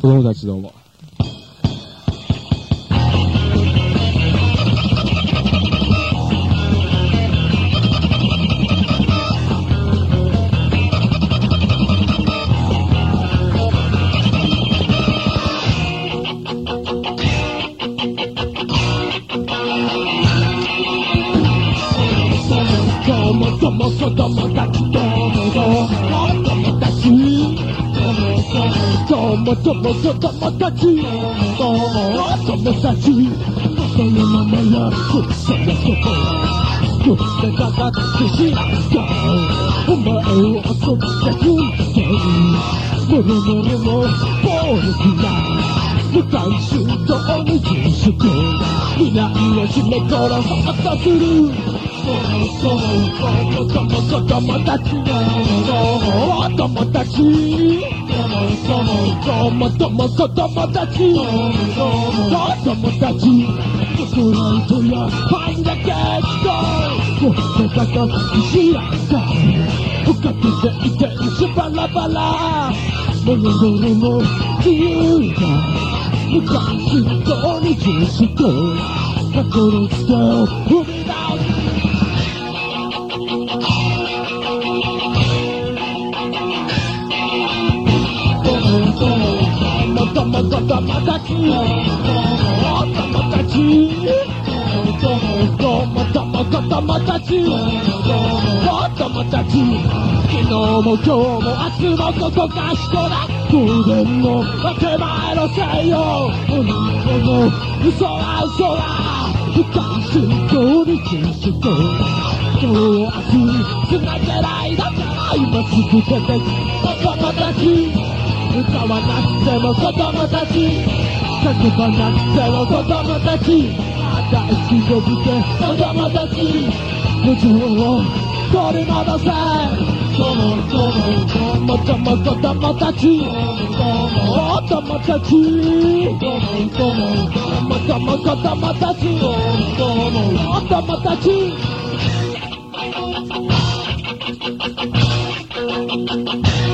子供たちどうも。子供たちどそ友と友達友友達それの目がそれそこそれがだってしお前を遊びたくてブルブルの暴力が無関心とに禁止未来を締め殺そうとするそうそうそう友達のお友達どうもどうも子供たちどうも友達ストライトやパンだけどこれだと知らんか追っかけていてスバラバラもろもろも自由だ昔通り重視と心って踏み出もっともっとともたちもっともたちもっともっとともたちもっともたち昨日も今日も明日もここかしこだ当然の手前のせいよ西洋の嘘は嘘だ深い心境に禁止と今日明日繋げないだから今すぐ出てもっともたち歌わなくても子供たち。叫ばなくても子供たち。大好き呼ぶて子供たち。無情を取り戻せ。子供子供子供子供たち。子供たち。子供子供子供たち。子供たち。ララ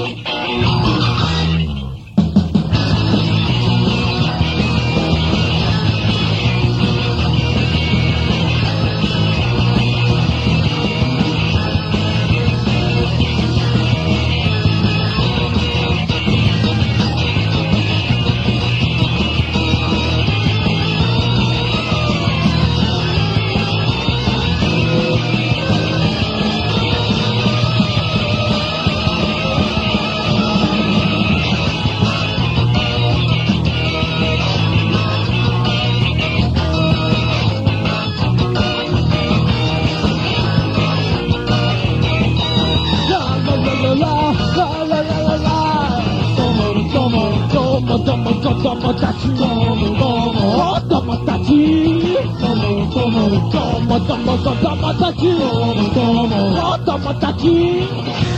どうもどうも子供たちどうもどうも子供たちどうもどうもどうもどうも子供たちどうもどうも子供たち